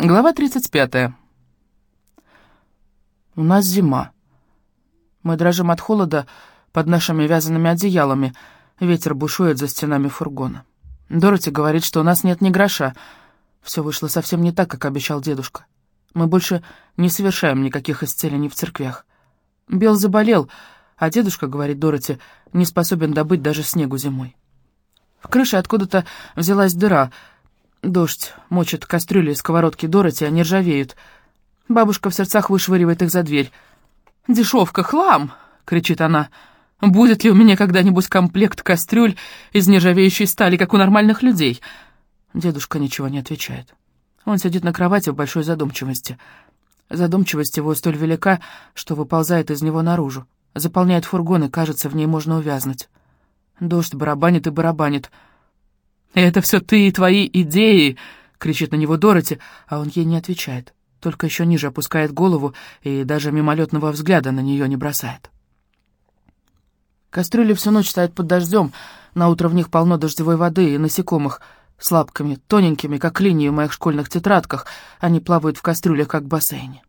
Глава 35. У нас зима. Мы дрожим от холода под нашими вязаными одеялами. Ветер бушует за стенами фургона. Дороти говорит, что у нас нет ни гроша. Все вышло совсем не так, как обещал дедушка. Мы больше не совершаем никаких исцелений в церквях. Бел заболел, а дедушка, говорит Дороти, не способен добыть даже снегу зимой. В крыше откуда-то взялась дыра — Дождь мочит кастрюли и сковородки Дороти, они ржавеют. Бабушка в сердцах вышвыривает их за дверь. «Дешевка, хлам!» — кричит она. «Будет ли у меня когда-нибудь комплект кастрюль из нержавеющей стали, как у нормальных людей?» Дедушка ничего не отвечает. Он сидит на кровати в большой задумчивости. Задумчивость его столь велика, что выползает из него наружу. Заполняет фургон, и, кажется, в ней можно увязнуть. Дождь барабанит и барабанит — «Это все ты и твои идеи!» — кричит на него Дороти, а он ей не отвечает, только еще ниже опускает голову и даже мимолетного взгляда на нее не бросает. Кастрюли всю ночь стоят под дождем, на утро в них полно дождевой воды и насекомых с лапками, тоненькими, как линии в моих школьных тетрадках, они плавают в кастрюлях, как в бассейне.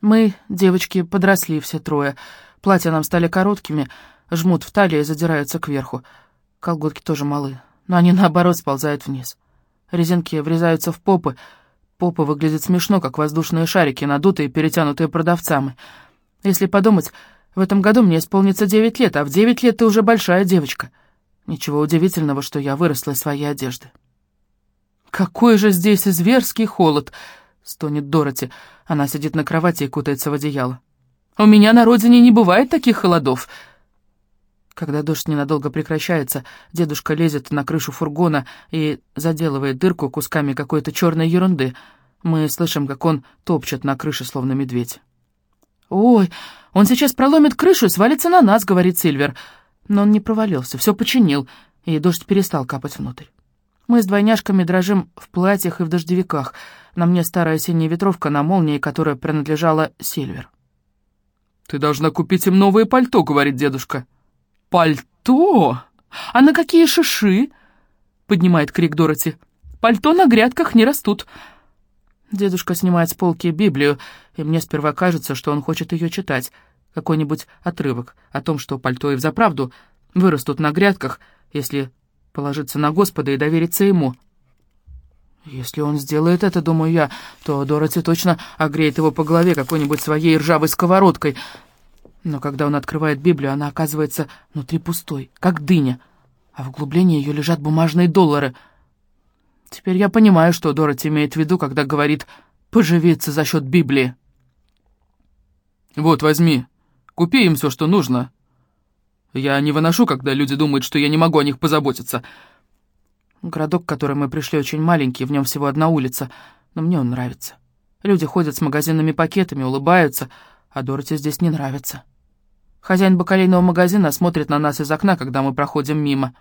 Мы, девочки, подросли все трое, платья нам стали короткими, жмут в талии и задираются кверху, колготки тоже малы, но они, наоборот, сползают вниз. Резинки врезаются в попы. Попы выглядят смешно, как воздушные шарики, надутые и перетянутые продавцами. Если подумать, в этом году мне исполнится девять лет, а в девять лет ты уже большая девочка. Ничего удивительного, что я выросла из своей одежды. «Какой же здесь зверский холод!» — стонет Дороти. Она сидит на кровати и кутается в одеяло. «У меня на родине не бывает таких холодов!» Когда дождь ненадолго прекращается, дедушка лезет на крышу фургона и заделывает дырку кусками какой-то черной ерунды. Мы слышим, как он топчет на крыше, словно медведь. «Ой, он сейчас проломит крышу и свалится на нас», — говорит Сильвер. Но он не провалился, все починил, и дождь перестал капать внутрь. Мы с двойняшками дрожим в платьях и в дождевиках. На мне старая синяя ветровка на молнии, которая принадлежала Сильвер. «Ты должна купить им новое пальто», — говорит дедушка. «Пальто? А на какие шиши?» — поднимает крик Дороти. «Пальто на грядках не растут». Дедушка снимает с полки Библию, и мне сперва кажется, что он хочет ее читать. Какой-нибудь отрывок о том, что пальто и взаправду вырастут на грядках, если положиться на Господа и довериться Ему. Если он сделает это, думаю я, то Дороти точно огреет его по голове какой-нибудь своей ржавой сковородкой, но когда он открывает Библию, она оказывается внутри пустой, как дыня, а в углублении ее лежат бумажные доллары. Теперь я понимаю, что Дороти имеет в виду, когда говорит «поживиться за счет Библии». «Вот, возьми, купи им все, что нужно. Я не выношу, когда люди думают, что я не могу о них позаботиться». Городок, в который мы пришли, очень маленький, в нем всего одна улица, но мне он нравится. Люди ходят с магазинными пакетами, улыбаются, а Дороти здесь не нравится. Хозяин бакалейного магазина смотрит на нас из окна, когда мы проходим мимо.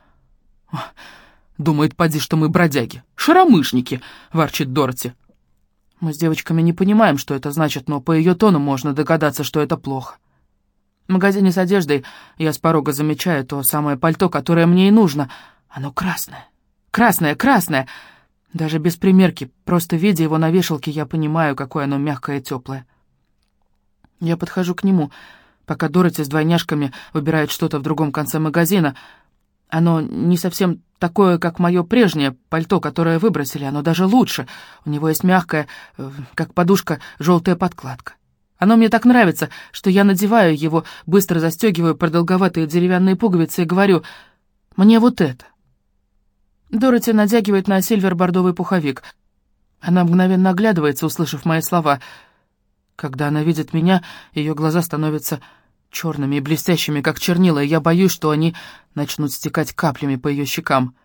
«Думает, поди, что мы бродяги. Шаромышники!» — ворчит Дороти. Мы с девочками не понимаем, что это значит, но по ее тону можно догадаться, что это плохо. В магазине с одеждой я с порога замечаю то самое пальто, которое мне и нужно. Оно красное. Красное, красное! Даже без примерки, просто видя его на вешалке, я понимаю, какое оно мягкое и теплое. Я подхожу к нему — пока Дороти с двойняшками выбирает что-то в другом конце магазина. Оно не совсем такое, как мое прежнее пальто, которое выбросили, оно даже лучше. У него есть мягкая, э, как подушка, желтая подкладка. Оно мне так нравится, что я надеваю его, быстро застегиваю продолговатые деревянные пуговицы и говорю «Мне вот это». Дороти натягивает на Сильвер бордовый пуховик. Она мгновенно оглядывается, услышав мои слова. Когда она видит меня, ее глаза становятся черными и блестящими, как чернила, и я боюсь, что они начнут стекать каплями по ее щекам.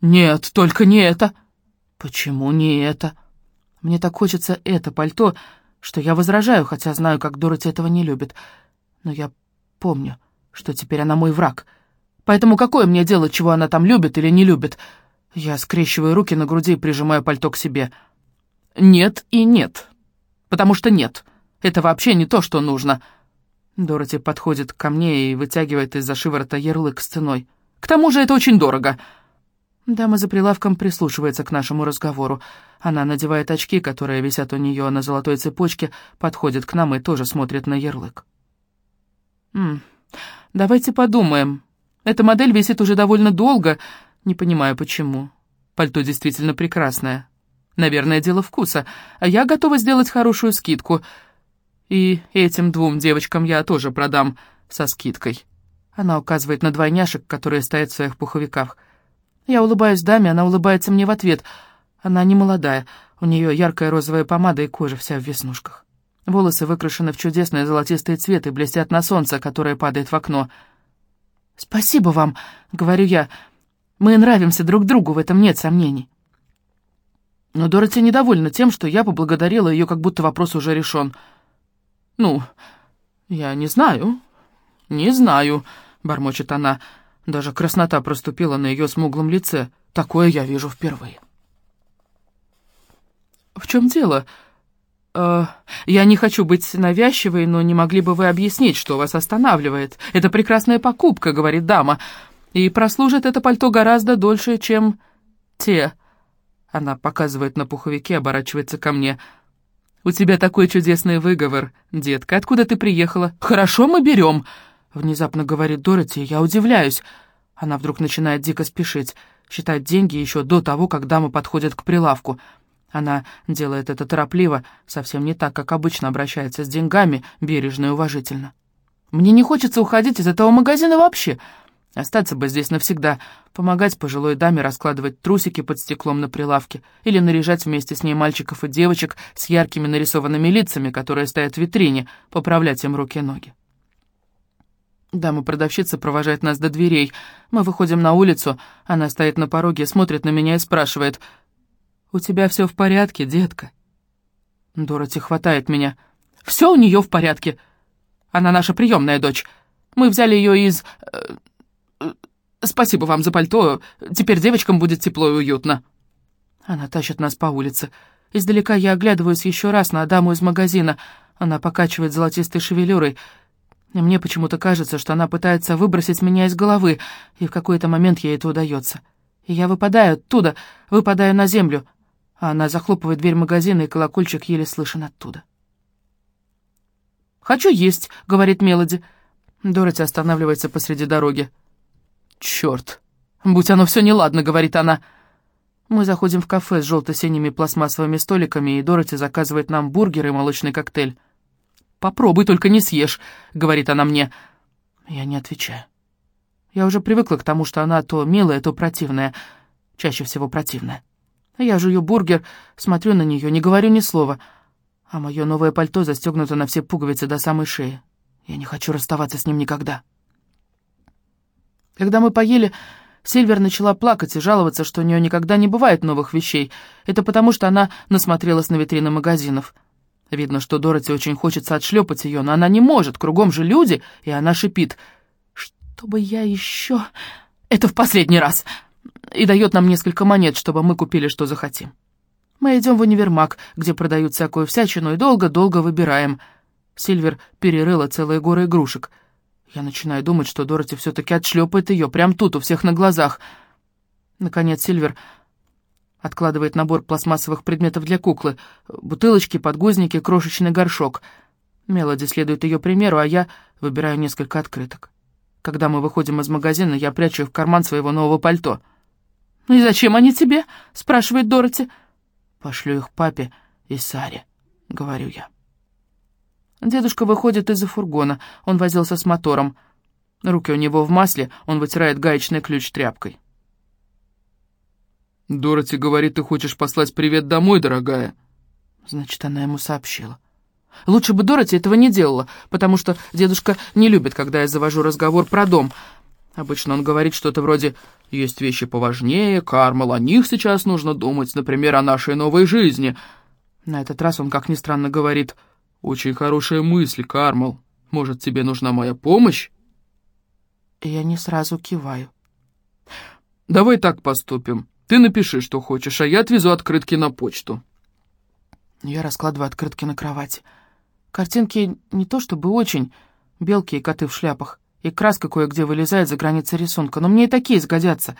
«Нет, только не это!» «Почему не это?» «Мне так хочется это пальто, что я возражаю, хотя знаю, как Дороти этого не любит. Но я помню, что теперь она мой враг. Поэтому какое мне дело, чего она там любит или не любит?» Я скрещиваю руки на груди и прижимаю пальто к себе. «Нет и нет. Потому что нет. Это вообще не то, что нужно». Дороти подходит ко мне и вытягивает из-за шиворота ярлык с ценой. «К тому же это очень дорого». Дама за прилавком прислушивается к нашему разговору. Она надевает очки, которые висят у нее на золотой цепочке, подходит к нам и тоже смотрит на ярлык. «М давайте подумаем. Эта модель висит уже довольно долго, не понимаю почему. Пальто действительно прекрасное. Наверное, дело вкуса, а я готова сделать хорошую скидку. И этим двум девочкам я тоже продам со скидкой». Она указывает на двойняшек, которые стоят в своих пуховиках – я улыбаюсь даме, она улыбается мне в ответ. Она не молодая, у нее яркая розовая помада и кожа вся в веснушках. Волосы выкрашены в чудесные золотистые цветы, блестят на солнце, которое падает в окно. «Спасибо вам», — говорю я. «Мы нравимся друг другу, в этом нет сомнений». Но Дороти недовольна тем, что я поблагодарила ее, как будто вопрос уже решен. «Ну, я не знаю, не знаю», — бормочет она. Даже краснота проступила на ее смуглом лице. Такое я вижу впервые. «В чем дело?» э, «Я не хочу быть навязчивой, но не могли бы вы объяснить, что вас останавливает? Это прекрасная покупка», — говорит дама, «и прослужит это пальто гораздо дольше, чем те». Она показывает на пуховике, оборачивается ко мне. «У тебя такой чудесный выговор, детка. Откуда ты приехала?» «Хорошо, мы берем», Внезапно говорит Дороти, я удивляюсь. Она вдруг начинает дико спешить, считать деньги еще до того, как дама подходит к прилавку. Она делает это торопливо, совсем не так, как обычно обращается с деньгами, бережно и уважительно. Мне не хочется уходить из этого магазина вообще. Остаться бы здесь навсегда, помогать пожилой даме раскладывать трусики под стеклом на прилавке или наряжать вместе с ней мальчиков и девочек с яркими нарисованными лицами, которые стоят в витрине, поправлять им руки и ноги. Дама-продавщица провожает нас до дверей. Мы выходим на улицу. Она стоит на пороге, смотрит на меня и спрашивает. «У тебя все в порядке, детка?» Дороти хватает меня. «Все у нее в порядке. Она наша приемная дочь. Мы взяли ее из... Спасибо вам за пальто. Теперь девочкам будет тепло и уютно». Она тащит нас по улице. Издалека я оглядываюсь еще раз на даму из магазина. Она покачивает золотистой шевелюрой. И мне почему-то кажется, что она пытается выбросить меня из головы, и в какой-то момент ей это удается. И я выпадаю оттуда, выпадаю на землю, а она захлопывает дверь магазина, и колокольчик еле слышен оттуда. «Хочу есть», — говорит Мелоди. Дороти останавливается посреди дороги. «Черт! Будь оно все неладно», — говорит она. Мы заходим в кафе с желто-синими пластмассовыми столиками, и Дороти заказывает нам бургер и молочный коктейль. «Попробуй, только не съешь», — говорит она мне. Я не отвечаю. Я уже привыкла к тому, что она то милая, то противная. Чаще всего противная. Я жую бургер, смотрю на нее, не говорю ни слова. А мое новое пальто застегнуто на все пуговицы до самой шеи. Я не хочу расставаться с ним никогда. Когда мы поели, Сильвер начала плакать и жаловаться, что у нее никогда не бывает новых вещей. Это потому, что она насмотрелась на витрины магазинов. Видно, что Дороти очень хочется отшлепать ее, но она не может, кругом же люди, и она шипит. «Чтобы я еще...» «Это в последний раз!» И дает нам несколько монет, чтобы мы купили, что захотим. Мы идем в универмаг, где продают всякую всячину, и долго-долго выбираем. Сильвер перерыла целые горы игрушек. Я начинаю думать, что Дороти все-таки отшлепает ее, прямо тут, у всех на глазах. Наконец Сильвер Откладывает набор пластмассовых предметов для куклы. Бутылочки, подгузники, крошечный горшок. Мелоди следует ее примеру, а я выбираю несколько открыток. Когда мы выходим из магазина, я прячу их в карман своего нового пальто. «Ну и зачем они тебе?» — спрашивает Дороти. «Пошлю их папе и Саре», — говорю я. Дедушка выходит из-за фургона. Он возился с мотором. Руки у него в масле, он вытирает гаечный ключ тряпкой. «Дороти говорит, ты хочешь послать привет домой, дорогая?» Значит, она ему сообщила. Лучше бы Дороти этого не делала, потому что дедушка не любит, когда я завожу разговор про дом. Обычно он говорит что-то вроде «Есть вещи поважнее, Кармал, о них сейчас нужно думать, например, о нашей новой жизни». На этот раз он, как ни странно, говорит «Очень хорошая мысль, Кармал. Может, тебе нужна моя помощь?» Я не сразу киваю. «Давай так поступим. Ты напиши, что хочешь, а я отвезу открытки на почту». Я раскладываю открытки на кровати. Картинки не то чтобы очень, белки и коты в шляпах, и краска кое-где вылезает за границы рисунка, но мне и такие сгодятся.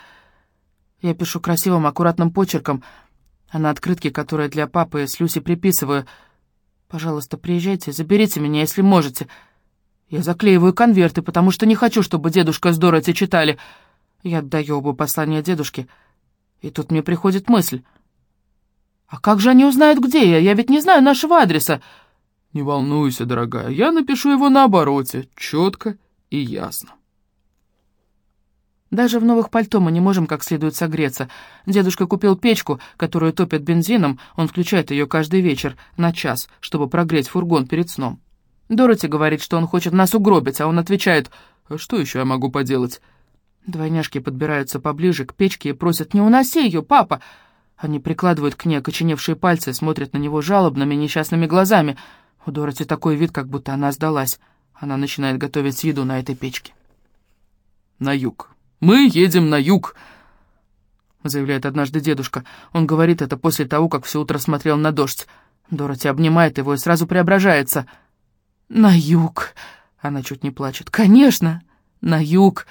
Я пишу красивым, аккуратным почерком, а на открытке, которую для папы с Люси приписываю, «Пожалуйста, приезжайте, заберите меня, если можете». Я заклеиваю конверты, потому что не хочу, чтобы дедушка с Дороти читали. Я отдаю оба послания дедушке. И тут мне приходит мысль. «А как же они узнают, где я? Я ведь не знаю нашего адреса». «Не волнуйся, дорогая, я напишу его на обороте, четко и ясно». Даже в новых пальто мы не можем как следует согреться. Дедушка купил печку, которую топят бензином, он включает ее каждый вечер на час, чтобы прогреть фургон перед сном. Дороти говорит, что он хочет нас угробить, а он отвечает, «А что еще я могу поделать?» Двойняшки подбираются поближе к печке и просят, «Не уноси ее, папа!» Они прикладывают к ней окоченевшие пальцы, смотрят на него жалобными, несчастными глазами. У Дороти такой вид, как будто она сдалась. Она начинает готовить еду на этой печке. «На юг», «Мы едем на юг», — заявляет однажды дедушка. Он говорит это после того, как все утро смотрел на дождь. Дороти обнимает его и сразу преображается. «На юг!» — она чуть не плачет. «Конечно, на юг!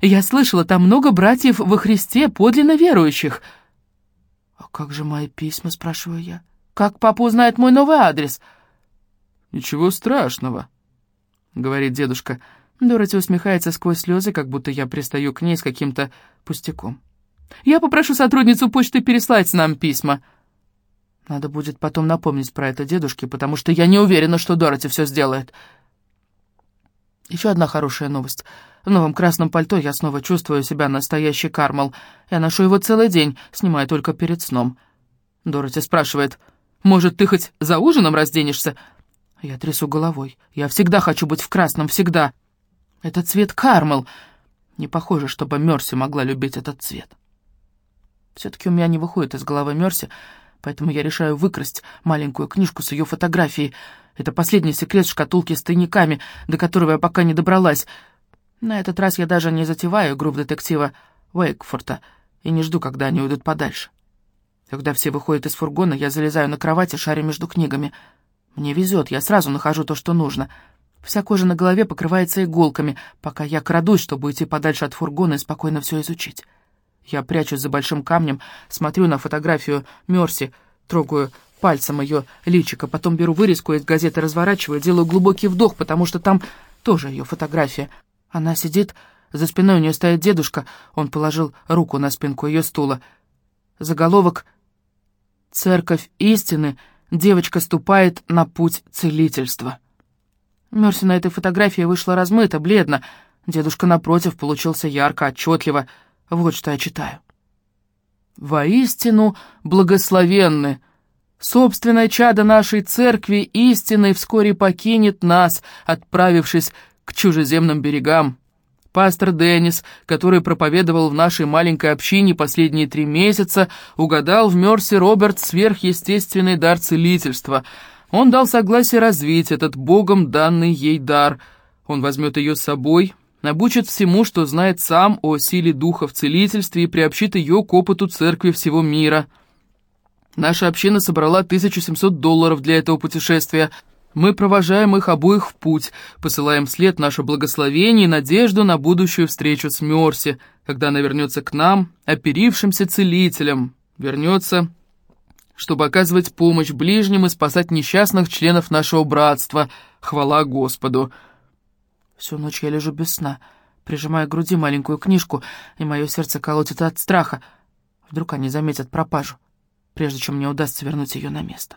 Я слышала, там много братьев во Христе, подлинно верующих». «А как же мои письма?» — спрашиваю я. «Как папа узнает мой новый адрес?» «Ничего страшного», — говорит дедушка. Дороти усмехается сквозь слезы, как будто я пристаю к ней с каким-то пустяком. «Я попрошу сотрудницу почты переслать нам письма». Надо будет потом напомнить про это дедушке, потому что я не уверена, что Дороти все сделает. Еще одна хорошая новость. В новом красном пальто я снова чувствую себя настоящий кармал. Я ношу его целый день, снимаю только перед сном. Дороти спрашивает, «Может, ты хоть за ужином разденешься?» Я трясу головой. «Я всегда хочу быть в красном, всегда!» Это цвет кармел. Не похоже, чтобы Мерси могла любить этот цвет. Все-таки у меня не выходит из головы Мерси, поэтому я решаю выкрасть маленькую книжку с ее фотографией. Это последний секрет шкатулки с тайниками, до которого я пока не добралась. На этот раз я даже не затеваю игру в детектива Уэйкфорта и не жду, когда они уйдут подальше. Когда все выходят из фургона, я залезаю на кровать и шарю между книгами. Мне везет, я сразу нахожу то, что нужно — Вся кожа на голове покрывается иголками, пока я крадусь, чтобы уйти подальше от фургона и спокойно все изучить. Я прячусь за большим камнем, смотрю на фотографию Мерси, трогаю пальцем ее личико, потом беру вырезку из газеты, разворачиваю, делаю глубокий вдох, потому что там тоже ее фотография. Она сидит, за спиной у нее стоит дедушка, он положил руку на спинку ее стула. Заголовок «Церковь истины. Девочка ступает на путь целительства». Мерси на этой фотографии вышла размыто, бледно. Дедушка напротив получился ярко, отчетливо. Вот что я читаю. «Воистину благословенны! Собственное чадо нашей церкви истины вскоре покинет нас, отправившись к чужеземным берегам. Пастор Деннис, который проповедовал в нашей маленькой общине последние три месяца, угадал в Мерси Роберт сверхъестественный дар целительства — он дал согласие развить этот богом данный ей дар. Он возьмет ее с собой, обучит всему, что знает сам о силе духа в целительстве и приобщит ее к опыту церкви всего мира. Наша община собрала 1700 долларов для этого путешествия. Мы провожаем их обоих в путь, посылаем вслед наше благословение и надежду на будущую встречу с Мерси, когда она вернется к нам, оперившимся целителем, вернется чтобы оказывать помощь ближним и спасать несчастных членов нашего братства. Хвала Господу!» Всю ночь я лежу без сна, прижимая к груди маленькую книжку, и мое сердце колотит от страха. Вдруг они заметят пропажу, прежде чем мне удастся вернуть ее на место.